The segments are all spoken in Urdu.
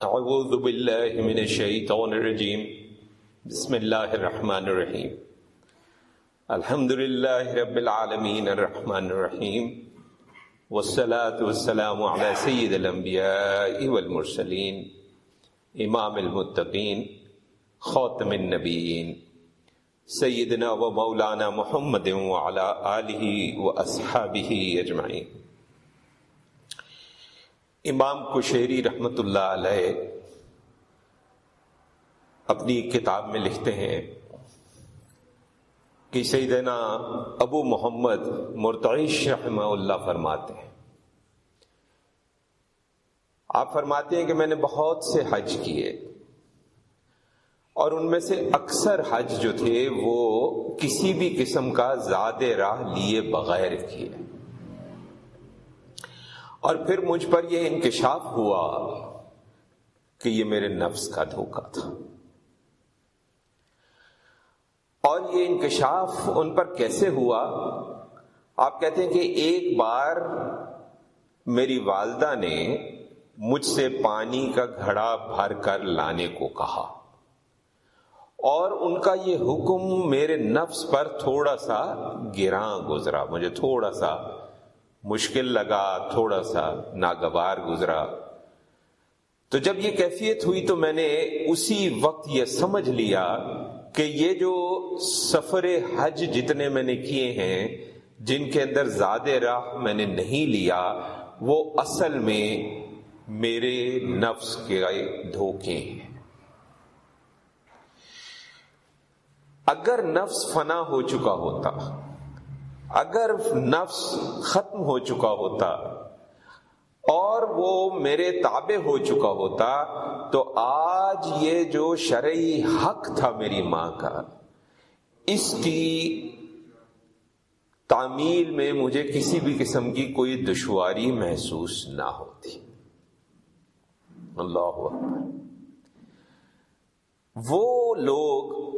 اعوذ باللہ من الشیطان الرجیم بسم اللہ الرحمن الرحیم الحمد للہ رب العالمین الرحمن الرحیم والصلاة والسلام على سید الانبیاء والمرسلین امام المتقین خاتم النبیین سیدنا و مولانا محمد وعلى آلہ و اصحابہ اجمعین امام کشیری رحمت اللہ علیہ اپنی کتاب میں لکھتے ہیں کہ سیدنا ابو محمد مرتعش رحمہ اللہ فرماتے ہیں۔ آپ فرماتے ہیں کہ میں نے بہت سے حج کیے اور ان میں سے اکثر حج جو تھے وہ کسی بھی قسم کا زیادہ راہ لیے بغیر کیے۔ اور پھر مجھ پر یہ انکشاف ہوا کہ یہ میرے نفس کا دھوکہ تھا۔ اور یہ انکشاف ان پر کیسے ہوا؟ آپ کہتے ہیں کہ ایک بار میری والدہ نے مجھ سے پانی کا گھڑا بھر کر لانے کو کہا۔ اور ان کا یہ حکم میرے نفس پر تھوڑا سا گراں گزرا، مجھے تھوڑا سا مشکل لگا، تھوڑا سا ناگوار گزرا۔ تو جب یہ کیفیت ہوئی تو میں نے اسی وقت یہ سمجھ لیا کہ یہ جو سفر حج جتنے میں نے کیے ہیں، جن کے اندر زیادہ راہ میں نے نہیں لیا، وہ اصل میں میرے نفس کے دھوکے ہیں۔ اگر نفس فنا ہو چکا ہوتا اگر نفس ختم ہو چکا ہوتا اور وہ میرے تابع ہو چکا ہوتا تو آج یہ جو شرعی حق تھا میری ماں کا، اس کی تعمیل میں مجھے کسی بھی قسم کی کوئی دشواری محسوس نہ ہوتی۔ اللہ وہ لوگ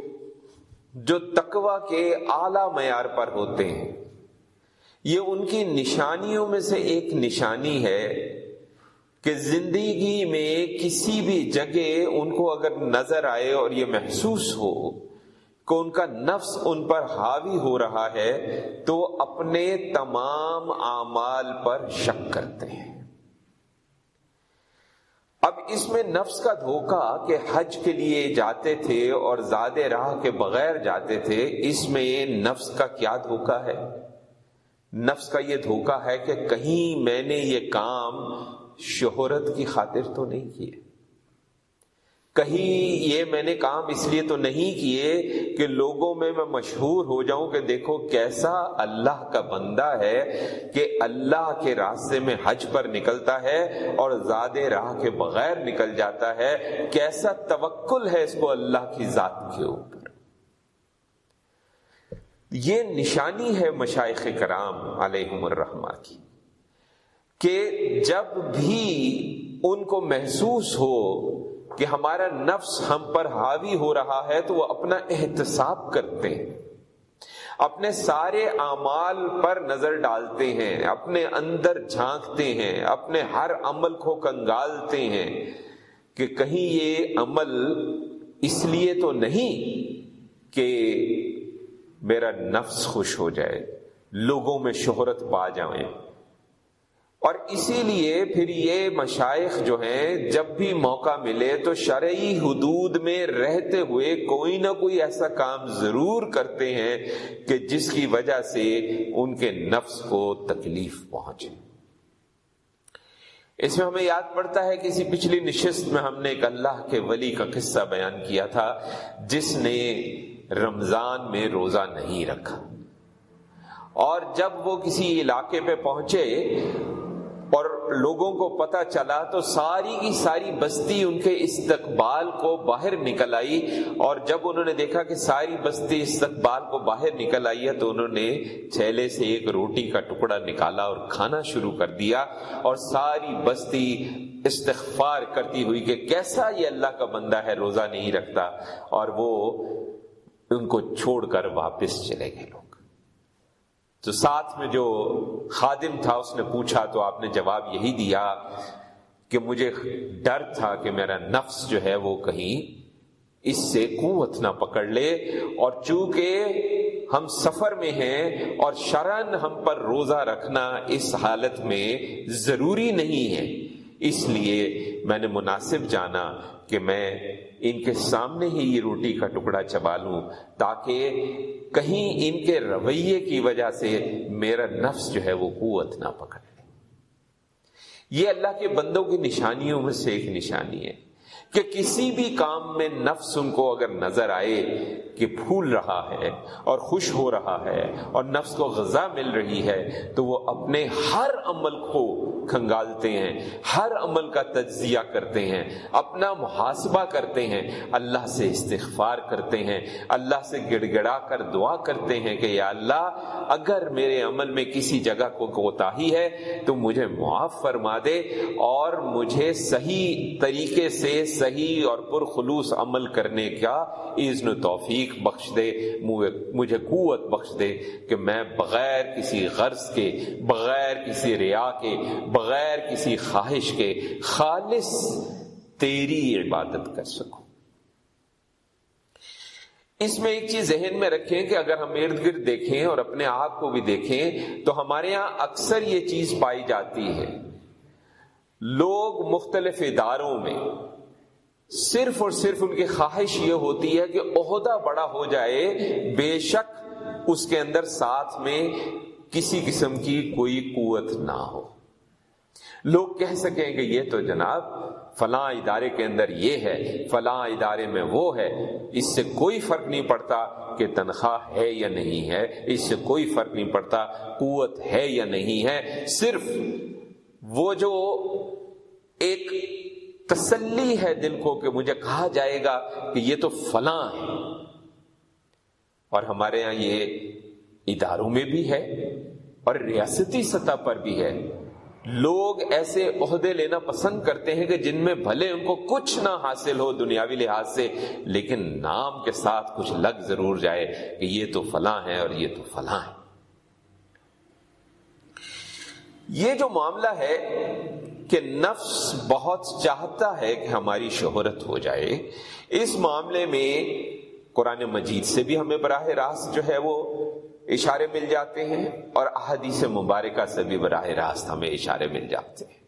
جو تقوا کے اعلی معیار پر ہوتے ہیں یہ ان کی نشانیوں میں سے ایک نشانی ہے کہ زندگی میں کسی بھی جگہ ان کو اگر نظر آئے اور یہ محسوس ہو کہ ان کا نفس ان پر حاوی ہو رہا ہے تو اپنے تمام اعمال پر شک کرتے ہیں۔ اب اس میں نفس کا دھوکہ کہ حج کے لیے جاتے تھے اور زیادہ راہ کے بغیر جاتے تھے، اس میں نفس کا کیا دھوکہ ہے؟ نفس کا یہ دھوکہ ہے کہ کہیں میں نے یہ کام شہرت کی خاطر تو نہیں کیے۔ کہیں یہ میں نے کام اس لیے تو نہیں کیے کہ لوگوں میں میں مشہور ہو جاؤں کہ دیکھو کیسا اللہ کا بندہ ہے کہ اللہ کے راستے میں حج پر نکلتا ہے اور زیادہ راہ کے بغیر نکل جاتا ہے۔ کیسا توکل ہے اس کو اللہ کی ذات کے اوپر۔ یہ نشانی ہے مشائق کرام علیہم الرحمہ کی کہ جب بھی ان کو محسوس ہو کہ ہمارا نفس ہم پر حاوی ہو رہا ہے تو وہ اپنا احتساب کرتے ہیں، اپنے سارے اعمال پر نظر ڈالتے ہیں، اپنے اندر جھانکتے ہیں، اپنے ہر عمل کو کنگالتے ہیں کہ کہیں یہ عمل اس لیے تو نہیں کہ میرا نفس خوش ہو جائے، لوگوں میں شہرت پا جائیں۔ اور اسی لیے پھر یہ مشائق جو ہیں، جب بھی موقع ملے تو شرعی حدود میں رہتے ہوئے کوئی نہ کوئی ایسا کام ضرور کرتے ہیں کہ جس کی وجہ سے ان کے نفس کو تکلیف پہنچے۔ اس میں ہمیں یاد پڑتا ہے کسی پچھلی نشست میں ہم نے ایک اللہ کے ولی کا قصہ بیان کیا تھا، جس نے رمضان میں روزہ نہیں رکھا۔ اور جب وہ کسی علاقے پہ پہنچے اور لوگوں کو پتا چلا تو ساری کی ساری بستی ان کے استقبال کو باہر نکل آئی۔ اور جب انہوں نے دیکھا کہ ساری بستی استقبال کو باہر نکل آئی ہے تو انہوں نے چھیلے سے ایک روٹی کا ٹکڑا نکالا اور کھانا شروع کر دیا اور ساری بستی استغفار کرتی ہوئی کہ کیسا یہ اللہ کا بندہ ہے، روزہ نہیں رکھتا۔ اور وہ ان کو چھوڑ کر واپس چلے گئے لوگ۔ تو ساتھ میں جو خادم تھا، اس نے پوچھا، تو آپ نے جواب یہی دیا کہ مجھے ڈر تھا کہ میرا نفس جو ہے وہ کہیں اس سے قوت نہ پکڑ لے، اور چونکہ ہم سفر میں ہیں اور شرن ہم پر روزہ رکھنا اس حالت میں ضروری نہیں ہے اس لیے میں نے مناسب جانا کہ میں ان کے سامنے ہی یہ روٹی کا ٹکڑا چبا لوں، تاکہ کہیں ان کے رویے کی وجہ سے میرا نفس جو ہے وہ قوت نہ پکڑ لے یہ اللہ کے بندوں کی نشانیوں میں سے ایک نشانی ہے۔ کہ کسی بھی کام میں نفس ان کو اگر نظر آئے کہ پھول رہا ہے اور خوش ہو رہا ہے اور نفس کو غذا مل رہی ہے، تو وہ اپنے ہر عمل کو کھنگالتے ہیں، ہر عمل کا تجزیہ کرتے ہیں، اپنا محاسبہ کرتے ہیں، اللہ سے استغفار کرتے ہیں، اللہ سے گڑ گڑا کر دعا کرتے ہیں کہ یا اللہ، اگر میرے عمل میں کسی جگہ کو کوتا ہی ہے تو مجھے معاف فرما دے اور مجھے صحیح طریقے سے صحیح اور پرخلوص عمل کرنے کا عزن و توفیق بخش دے مجھے قوت بخش دے کہ میں بغیر کسی غرض کے، بغیر کسی ریا کے، بغیر کسی خواہش کے خالص تیری عبادت کر سکوں۔ اس میں ایک چیز ذہن میں رکھیں کہ اگر ہم ارد گرد دیکھیں اور اپنے آپ کو بھی دیکھیں تو ہمارے یہاں اکثر یہ چیز پائی جاتی ہے۔ لوگ مختلف اداروں میں صرف اور صرف ان کی خواہش یہ ہوتی ہے کہ عہدہ بڑا ہو جائے، بے شک اس کے اندر ساتھ میں کسی قسم کی کوئی قوت نہ ہو۔ لوگ کہہ سکیں کہ یہ تو جناب فلاں ادارے کے اندر یہ ہے، فلاں ادارے میں وہ ہے، اس سے کوئی فرق نہیں پڑتا کہ تنخواہ ہے یا نہیں ہے، اس سے کوئی فرق نہیں پڑتا قوت ہے یا نہیں ہے۔ صرف وہ جو ایک تسلی ہے دل کو کہ مجھے کہا جائے گا کہ یہ تو فلاں ہے۔ اور ہمارے یہاں یہ اداروں میں بھی ہے اور ریاستی سطح پر بھی ہے۔ لوگ ایسے عہدے لینا پسند کرتے ہیں کہ جن میں بھلے ان کو کچھ نہ حاصل ہو دنیاوی لحاظ سے، لیکن نام کے ساتھ کچھ لگ ضرور جائے کہ یہ تو فلاں ہے اور یہ تو فلاں ہے۔ یہ جو معاملہ ہے کہ نفس بہت چاہتا ہے کہ ہماری شہرت ہو جائے۔ اس معاملے میں قرآن مجید سے بھی ہمیں براہ راست جو ہے وہ اشارے مل جاتے ہیں اور احادیث مبارکہ سے بھی براہ راست ہمیں اشارے مل جاتے ہیں۔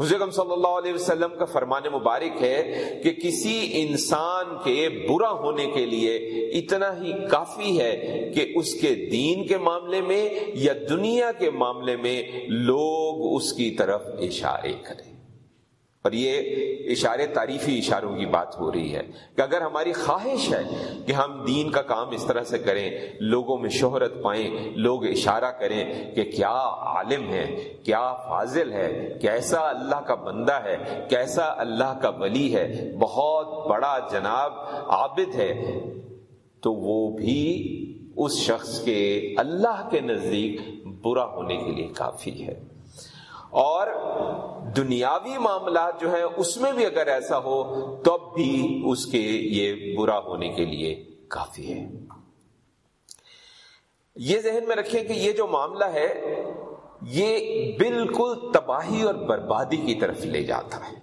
حضرت صلی اللہ علیہ وسلم کا فرمان مبارک ہے کہ کسی انسان کے برا ہونے کے لیے اتنا ہی کافی ہے کہ اس کے دین کے معاملے میں یا دنیا کے معاملے میں لوگ اس کی طرف اشارے کریں۔ اور یہ اشارے تعریفی اشاروں کی بات ہو رہی ہے کہ اگر ہماری خواہش ہے کہ ہم دین کا کام اس طرح سے کریں، لوگوں میں شہرت پائیں، لوگ اشارہ کریں کہ کیا عالم ہے، کیا فاضل ہے، کیسا اللہ کا بندہ ہے، کیسا اللہ کا ولی ہے، بہت بڑا جناب عابد ہے، تو وہ بھی اس شخص کے اللہ کے نزدیک برا ہونے کے لیے کافی ہے۔ اور دنیاوی معاملات جو ہیں، اس میں بھی اگر ایسا ہو، تب بھی اس کے یہ برا ہونے کے لیے کافی ہے۔ یہ ذہن میں رکھیں کہ یہ جو معاملہ ہے، یہ بالکل تباہی اور بربادی کی طرف لے جاتا ہے۔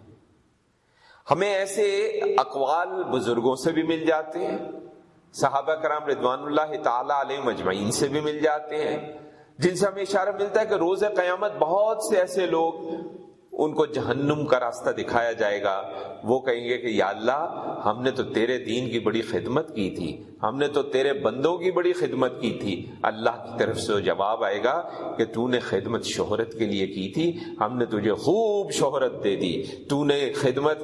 ہمیں ایسے اقوال بزرگوں سے بھی مل جاتے ہیں، صحابہ کرام رضوان اللہ تعالی علیہ مجمعین سے بھی مل جاتے ہیں۔ جن سے ہمیں اشارہ ملتا ہے کہ روز قیامت بہت سے ایسے لوگ ان کو جہنم کا راستہ دکھایا جائے گا۔ وہ کہیں گے کہ یا اللہ، ہم نے تو تیرے دین کی بڑی خدمت کی تھی۔ ہم نے تو تیرے بندوں کی بڑی خدمت کی تھی۔ اللہ کی طرف سے جواب آئے گا کہ تو نے خدمت شہرت کے لیے کی تھی۔ ہم نے تجھے خوب شہرت دے دی۔ تو نے خدمت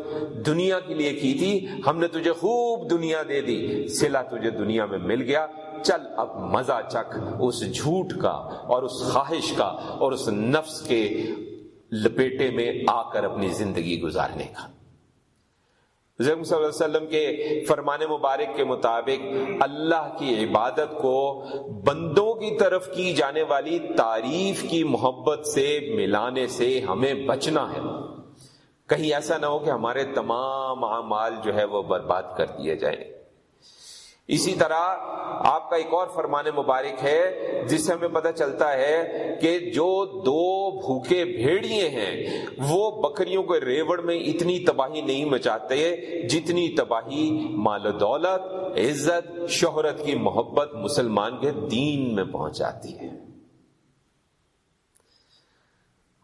دنیا کے لیے کی تھی۔ ہم نے تجھے خوب دنیا دے دی۔ سلا تجھے دنیا میں مل گیا۔ چل اب مزہ چکھ اس جھوٹ کا اور اس خواہش کا اور اس نفس کے لپیٹے میں آ کر اپنی زندگی گزارنے کا۔ صلی اللہ علیہ وسلم کے فرمان مبارک کے مطابق اللہ کی عبادت کو بندوں کی طرف کی جانے والی تعریف کی محبت سے ملانے سے ہمیں بچنا ہے۔ کہیں ایسا نہ ہو کہ ہمارے تمام اعمال جو ہے وہ برباد کر دیے جائیں۔ اسی طرح آپ کا ایک اور فرمان مبارک ہے، جس سے ہمیں پتہ چلتا ہے کہ جو دو بھوکے بھیڑیے ہیں، وہ بکریوں کے ریوڑ میں اتنی تباہی نہیں مچاتے، جتنی تباہی مال و دولت، عزت، شہرت کی محبت مسلمان کے دین میں پہنچاتی ہے۔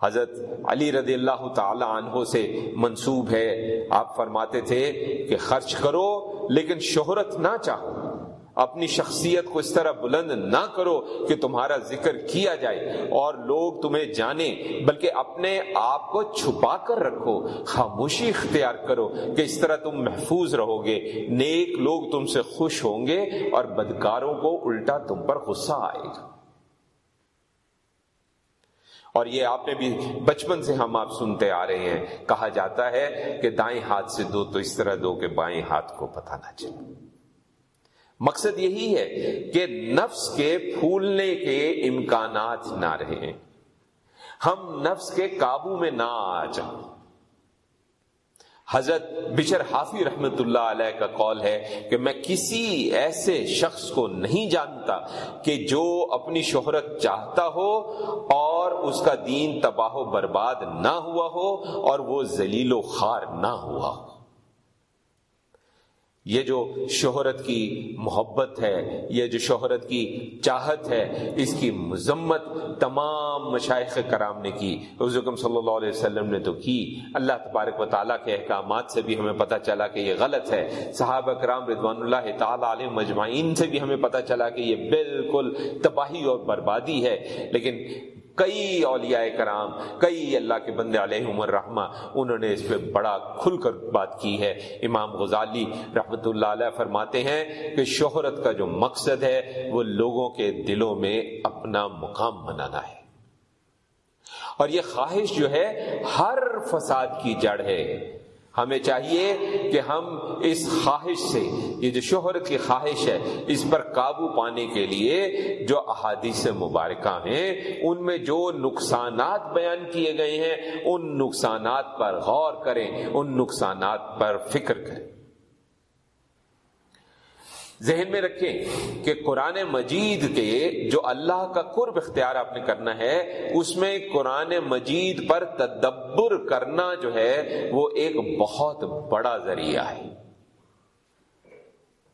حضرت علی رضی اللہ تعالی عنہ سے منسوب ہے۔ آپ فرماتے تھے کہ خرچ کرو، لیکن شہرت نہ چاہو۔ اپنی شخصیت کو اس طرح بلند نہ کرو کہ تمہارا ذکر کیا جائے اور لوگ تمہیں جانے، بلکہ اپنے آپ کو چھپا کر رکھو، خاموشی اختیار کرو کہ اس طرح تم محفوظ رہو گے۔ نیک لوگ تم سے خوش ہوں گے اور بدکاروں کو الٹا تم پر غصہ آئے گا۔ اور یہ آپ نے بھی بچپن سے ہم آپ سنتے آ رہے ہیں۔ کہا جاتا ہے کہ دائیں ہاتھ سے دو تو اس طرح دو کہ بائیں ہاتھ کو پتہ نہ چلے۔ مقصد یہی ہے کہ نفس کے پھولنے کے امکانات نہ رہیں۔ ہم نفس کے قابو میں نہ آ جائیں۔ حضرت بشر حافی رحمت اللہ علیہ کا قول ہے کہ میں کسی ایسے شخص کو نہیں جانتا کہ جو اپنی شہرت چاہتا ہو اور اس کا دین تباہ و برباد نہ ہوا ہو اور وہ ذلیل و خار نہ ہوا ہو۔ یہ جو شہرت کی محبت ہے، یہ جو شہرت کی چاہت ہے، اس کی مذمت تمام مشائق کرام نے کی۔ حضرت صلی اللہ علیہ وسلم نے تو کی۔ اللہ تبارک و تعالیٰ کے احکامات سے بھی ہمیں پتہ چلا کہ یہ غلط ہے۔ صحابہ کرام رضوان اللہ تعالیٰ علیہ مجمعین سے بھی ہمیں پتہ چلا کہ یہ بالکل تباہی اور بربادی ہے۔ لیکن کئی اولیاء کرام، کئی اللہ کے بندے علیہ عمر رحمہ انہوں نے اس پہ بڑا کھل کر بات کی ہے۔ امام غزالی رحمت اللہ علیہ فرماتے ہیں کہ شہرت کا جو مقصد ہے، وہ لوگوں کے دلوں میں اپنا مقام بنانا ہے۔ اور یہ خواہش جو ہے، ہر فساد کی جڑ ہے۔ ہمیں چاہیے کہ ہم اس خواہش سے، یہ جو شہرت کی خواہش ہے، اس پر قابو پانے کے لیے جو احادیث مبارکہ ہیں، ان میں جو نقصانات بیان کیے گئے ہیں، ان نقصانات پر غور کریں، ان نقصانات پر فکر کریں۔ ذہن میں رکھیں کہ قرآن مجید کے جو اللہ کا قرب اختیار آپ نے کرنا ہے، اس میں قرآن مجید پر تدبر کرنا جو ہے، وہ ایک بہت بڑا ذریعہ ہے۔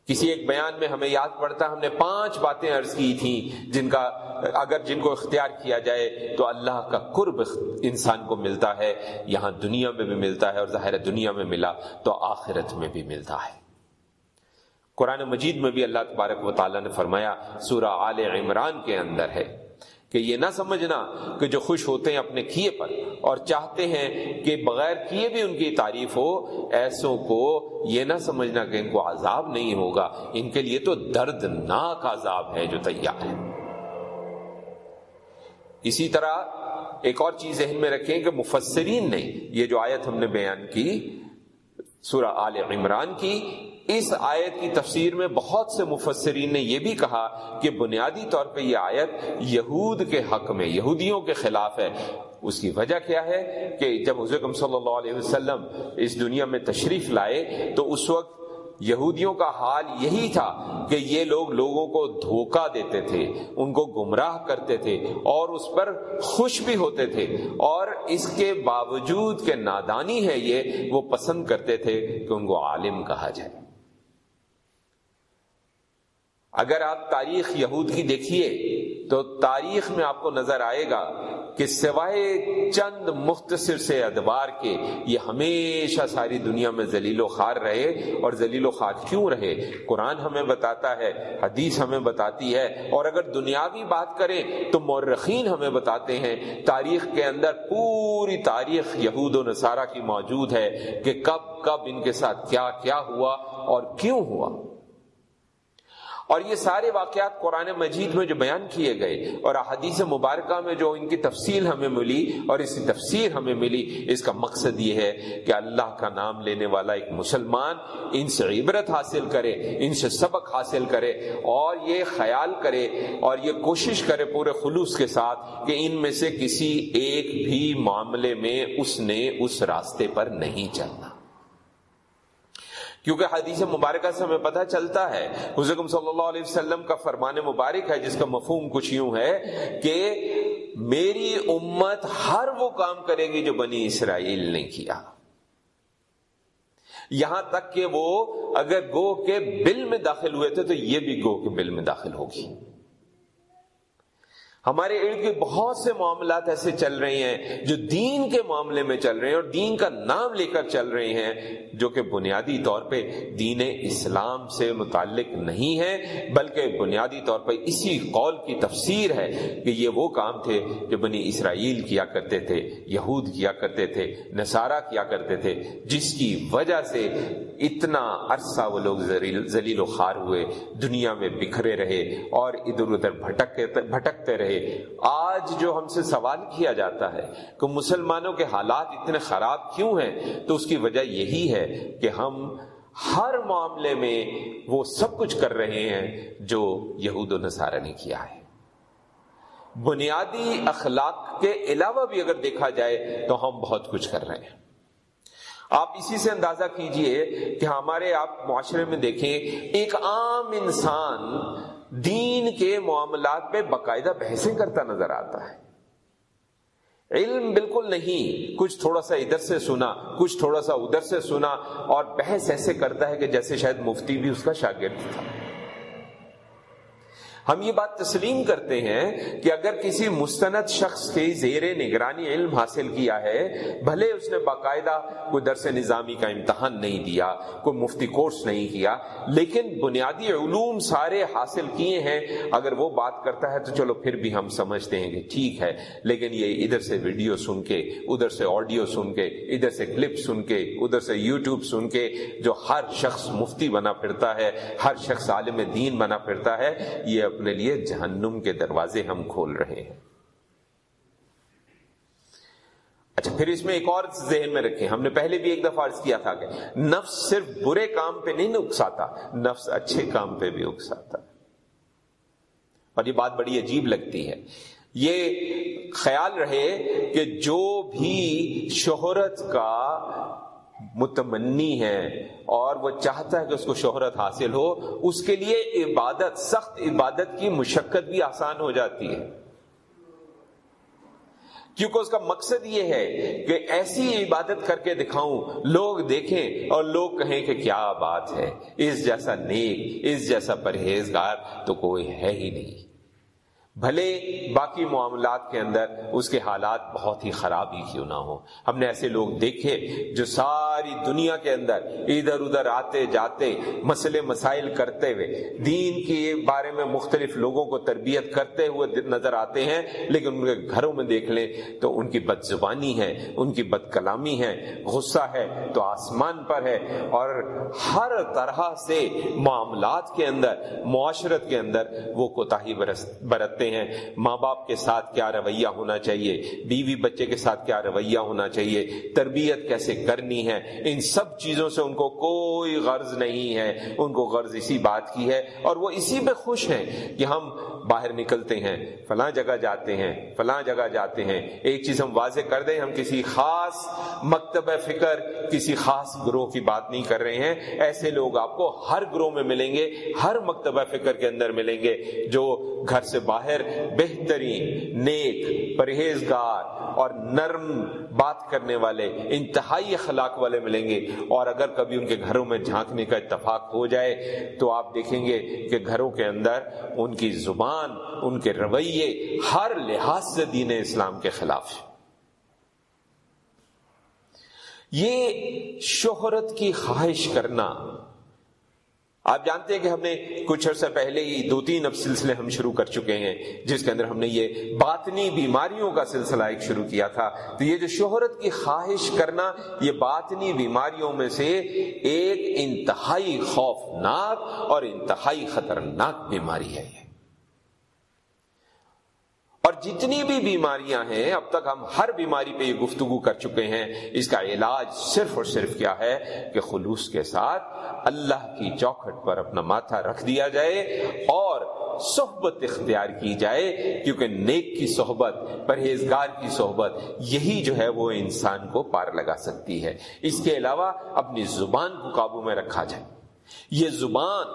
کسی ایک بیان میں ہمیں یاد پڑتا، ہم نے پانچ باتیں عرض کی تھیں جن کا، اگر جن کو اختیار کیا جائے تو اللہ کا قرب انسان کو ملتا ہے، یہاں دنیا میں بھی ملتا ہے اور ظاہر دنیا میں ملا تو آخرت میں بھی ملتا ہے۔ قرآن مجید میں بھی اللہ تبارک و تعالیٰ نے فرمایا، سورہ آل عمران کے اندر ہے کہ یہ نہ سمجھنا کہ جو خوش ہوتے ہیں اپنے کیے پر اور چاہتے ہیں کہ بغیر کیے بھی ان کی تعریف ہو، ایسوں کو یہ نہ سمجھنا کہ ان کو عذاب نہیں ہوگا۔ ان کے لیے تو دردناک عذاب ہے جو تیار ہے۔ اسی طرح ایک اور چیز ذہن میں رکھیں کہ مفسرین نے یہ جو آیت ہم نے بیان کی سورہ آل عمران کی، اس آیت کی تفسیر میں بہت سے مفسرین نے یہ بھی کہا کہ بنیادی طور پہ یہ آیت یہود کے حق میں، یہودیوں کے خلاف ہے۔ اس کی وجہ کیا ہے کہ جب حضرت صلی اللہ علیہ وسلم اس دنیا میں تشریف لائے تو اس وقت یہودیوں کا حال یہی تھا کہ یہ لوگ لوگوں کو دھوکہ دیتے تھے، ان کو گمراہ کرتے تھے اور اس پر خوش بھی ہوتے تھے۔ اور اس کے باوجود کہ نادانی ہے یہ، وہ پسند کرتے تھے کہ ان کو عالم کہا جائے۔ اگر آپ تاریخ یہود کی دیکھیے تو تاریخ میں آپ کو نظر آئے گا کہ سوائے چند مختصر سے ادبار کے یہ ہمیشہ ساری دنیا میں ذلیل و خار رہے اور ذلیل و خار کیوں رہے؟ قرآن ہمیں بتاتا ہے، حدیث ہمیں بتاتی ہے اور اگر دنیاوی بات کریں تو مورخین ہمیں بتاتے ہیں، تاریخ کے اندر پوری تاریخ یہود و نصارہ کی موجود ہے کہ کب کب ان کے ساتھ کیا کیا ہوا اور کیوں ہوا۔ اور یہ سارے واقعات قرآن مجید میں جو بیان کیے گئے اور احادیث مبارکہ میں جو ان کی تفصیل ہمیں ملی اور اس کی تفسیر ہمیں ملی، اس کا مقصد یہ ہے کہ اللہ کا نام لینے والا ایک مسلمان ان سے عبرت حاصل کرے، ان سے سبق حاصل کرے اور یہ خیال کرے اور یہ کوشش کرے پورے خلوص کے ساتھ کہ ان میں سے کسی ایک بھی معاملے میں اس نے اس راستے پر نہیں چلنا۔ کیونکہ حدیث مبارکہ سے ہمیں پتہ چلتا ہے حضرت صلی اللہ علیہ وسلم کا فرمان مبارک ہے، جس کا مفہوم کچھ یوں ہے کہ میری امت ہر وہ کام کرے گی جو بنی اسرائیل نے کیا۔ یہاں تک کہ وہ اگر گو کے بل میں داخل ہوئے تھے تو یہ بھی گو کے بل میں داخل ہوگی۔ ہمارے ارد گرد بہت سے معاملات ایسے چل رہے ہیں جو دین کے معاملے میں چل رہے ہیں اور دین کا نام لے کر چل رہے ہیں جو کہ بنیادی طور پہ دین اسلام سے متعلق نہیں ہے، بلکہ بنیادی طور پر اسی قول کی تفسیر ہے کہ یہ وہ کام تھے جو بنی اسرائیل کیا کرتے تھے، یہود کیا کرتے تھے، نصارہ کیا کرتے تھے، جس کی وجہ سے اتنا عرصہ وہ لوگ ذلیل و خار ہوئے، دنیا میں بکھرے رہے اور ادھر ادھر بھٹکتے رہے۔ آج جو ہم سے سوال کیا جاتا ہے کہ مسلمانوں کے حالات اتنے خراب کیوں ہیں، تو اس کی وجہ یہی ہے کہ ہم ہر معاملے میں وہ سب کچھ کر رہے ہیں جو یہود و نصارہ نے کیا ہے۔ بنیادی اخلاق کے علاوہ بھی اگر دیکھا جائے تو ہم بہت کچھ کر رہے ہیں۔ آپ اسی سے اندازہ کیجیے کہ ہمارے آپ معاشرے میں دیکھیں، ایک عام انسان دین کے معاملات پہ باقاعدہ بحثیں کرتا نظر آتا ہے۔ علم بالکل نہیں، کچھ تھوڑا سا ادھر سے سنا، کچھ تھوڑا سا ادھر سے سنا، اور بحث ایسے کرتا ہے کہ جیسے شاید مفتی بھی اس کا شاگرد تھا۔ ہم یہ بات تسلیم کرتے ہیں کہ اگر کسی مستند شخص کے زیر نگرانی علم حاصل کیا ہے، بھلے اس نے باقاعدہ کوئی درس نظامی کا امتحان نہیں دیا، کوئی مفتی کورس نہیں کیا، لیکن بنیادی علوم سارے حاصل کیے ہیں۔ اگر وہ بات کرتا ہے تو چلو پھر بھی ہم سمجھتے ہیں کہ ٹھیک ہے، لیکن یہ ادھر سے ویڈیو سن کے، ادھر سے آڈیو سن کے، ادھر سے کلپ سن کے، ادھر سے یوٹیوب سن کے، جو ہر شخص مفتی بنا پھرتا ہے، ہر شخص عالم دین بنا پھرتا ہے، یہ اپنے لیے جہنم کے دروازے ہم کھول رہے ہیں۔ اچھا پھر اس میں ایک اور ذہن میں رکھیں۔ ہم نے پہلے بھی ایک دفعہ عرض کیا تھا کہ نفس صرف برے کام پہ نہیں اکساتا نفس اچھے کام پہ بھی اکساتا اور یہ بات بڑی عجیب لگتی ہے۔ یہ خیال رہے کہ جو بھی شہرت کا متمنی ہے اور وہ چاہتا ہے کہ اس کو شہرت حاصل ہو، اس کے لیے عبادت، سخت عبادت کی مشقت بھی آسان ہو جاتی ہے۔ کیونکہ اس کا مقصد یہ ہے کہ ایسی عبادت کر کے دکھاؤں، لوگ دیکھیں اور لوگ کہیں کہ کیا بات ہے، اس جیسا نیک، اس جیسا پرہیزگار تو کوئی ہے ہی نہیں۔ بھلے باقی معاملات کے اندر اس کے حالات بہت ہی خراب ہی کیوں نہ ہو ہم نے ایسے لوگ دیکھے جو ساری دنیا کے اندر ادھر ادھر آتے جاتے مسئلے مسائل کرتے ہوئے، دین کے بارے میں مختلف لوگوں کو تربیت کرتے ہوئے نظر آتے ہیں، لیکن ان کے گھروں میں دیکھ لیں تو ان کی بد زبانی ہے، ان کی بد کلامی ہے، غصہ ہے تو آسمان پر ہے۔ اور ہر طرح سے معاملات کے اندر، معاشرت کے اندر وہ کوتاہی برتتے کرتے ہیں، ماں باپ کے ساتھ کیا رویہ ہونا چاہیے؟ بیوی بچے کے ساتھ کیا رویہ ہونا چاہیے؟ تربیت کیسے کرنی ہے؟ ان سب چیزوں سے ان کو کوئی غرض نہیں ہے۔ ان کو غرض اسی بات کی ہے اور وہ اسی پہ خوش ہیں کہ ہم باہر نکلتے ہیں، فلاں جگہ جاتے ہیں، فلاں جگہ جاتے ہیں۔ ایک چیز ہم واضح کر دیں، ہم کسی خاص مکتب فکر، کسی خاص گروہ کی بات نہیں کر رہے ہیں۔ ایسے لوگ آپ کو ہر گروہ میں ملیں گے، ہر مکتبہ فکر کے اندر ملیں گے جو گھر سے باہر بہترین، نیک، پرہیزگار اور نرم بات کرنے والے، انتہائی اخلاق والے ملیں گے۔ اور اگر کبھی ان کے گھروں میں جھانکنے کا اتفاق ہو جائے، تو آپ دیکھیں گے کہ گھروں کے اندر ان کی زبان، ان کے رویے ہر لحاظ سے دین اسلام کے خلاف یہ شہرت کی خواہش کرنا آپ جانتے ہیں کہ ہم نے کچھ عرصہ پہلے ہی دو تین اب سلسلے ہم شروع کر چکے ہیں، جس کے اندر ہم نے یہ باطنی بیماریوں کا سلسلہ ایک شروع کیا تھا۔ تو یہ جو شہرت کی خواہش کرنا، یہ باطنی بیماریوں میں سے ایک انتہائی خوفناک اور انتہائی خطرناک بیماری ہے۔ یہ جتنی بھی بیماریاں ہیں، اب تک ہم ہر بیماری پہ یہ گفتگو کر چکے ہیں۔ اس کا علاج صرف اور صرف کیا ہے کہ خلوص کے ساتھ اللہ کی چوکھٹ پر اپنا ماتھا رکھ دیا جائے اور صحبت اختیار کی جائے، کیونکہ نیک کی صحبت، پرہیزگار کی صحبت، یہی جو ہے وہ انسان کو پار لگا سکتی ہے۔ اس کے علاوہ اپنی زبان کو قابو میں رکھا جائے۔ یہ زبان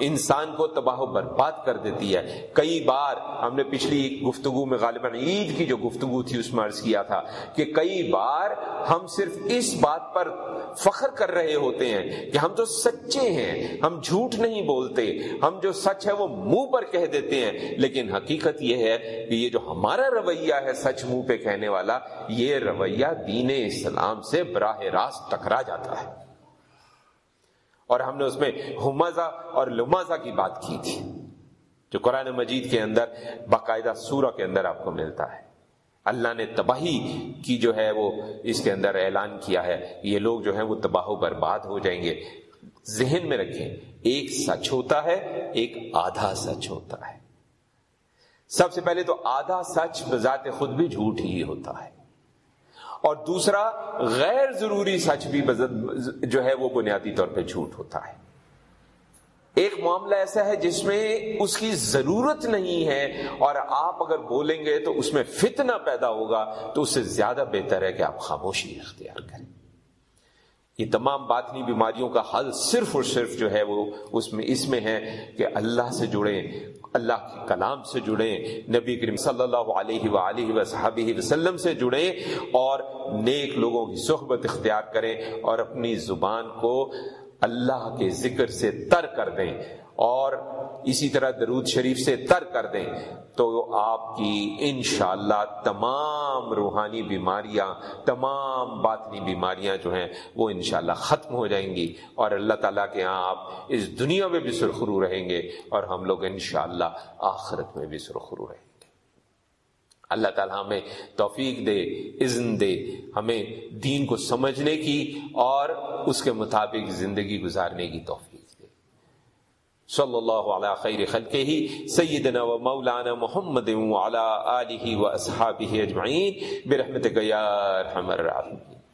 انسان کو تباہ و برباد کر دیتی ہے۔ کئی بار ہم نے پچھلی گفتگو میں غالباً عید کی جو گفتگو تھی، اس میں عرض کیا تھا کہ کئی بار ہم صرف اس بات پر فخر کر رہے ہوتے ہیں کہ ہم تو سچے ہیں، ہم جھوٹ نہیں بولتے، ہم جو سچ ہے وہ منہ پر کہہ دیتے ہیں۔ لیکن حقیقت یہ ہے کہ یہ جو ہمارا رویہ ہے سچ منہ پہ کہنے والا، یہ رویہ دین اسلام سے براہ راست ٹکرا جاتا ہے۔ اور ہم نے اس میں ہمزا اور لمازا کی بات کی تھی، جو قرآن مجید کے اندر باقاعدہ سورہ کے اندر آپ کو ملتا ہے۔ اللہ نے تباہی کی جو ہے وہ اس کے اندر اعلان کیا ہے۔ یہ لوگ جو ہیں وہ تباہ و برباد ہو جائیں گے۔ ذہن میں رکھیں، ایک سچ ہوتا ہے، ایک آدھا سچ ہوتا ہے۔ سب سے پہلے تو آدھا سچ بذات خود بھی جھوٹ ہی ہوتا ہے۔ اور دوسرا، غیر ضروری سچ بھی جو ہے وہ بنیادی طور پہ جھوٹ ہوتا ہے۔ ایک معاملہ ایسا ہے جس میں اس کی ضرورت نہیں ہے اور آپ اگر بولیں گے تو اس میں فتنہ پیدا ہوگا تو اس سے زیادہ بہتر ہے کہ آپ خاموشی اختیار کریں۔ یہ تمام باطنی بیماریوں کا حل صرف اور صرف جو ہے وہ اس میں اس میں ہے کہ اللہ سے جڑیں، اللہ کے کلام سے جڑیں، نبی کریم صلی اللہ علیہ وآلہ وصحبہ وسلم سے جڑیں اور نیک لوگوں کی صحبت اختیار کریں اور اپنی زبان کو اللہ کے ذکر سے تر کر دیں اور اسی طرح درود شریف سے تر کر دیں تو آپ کی انشاءاللہ تمام روحانی بیماریاں، تمام باطنی بیماریاں جو ہیں وہ انشاءاللہ ختم ہو جائیں گی اور اللہ تعالیٰ کے ہاں آپ اس دنیا میں بھی سرخرو رہیں گے اور ہم لوگ انشاءاللہ آخرت میں بھی سرخرو رہیں گے۔ اللہ تعالیٰ ہمیں توفیق دے، اذن دے، ہمیں دین کو سمجھنے کی اور اس کے مطابق زندگی گزارنے کی توفیق دے۔ صلی اللہ علیہ خیر ہی سیدنا و مولانا محمد علی آلہ و اصحابہ اجمعین، برحمتک یا ارحم الراحمین۔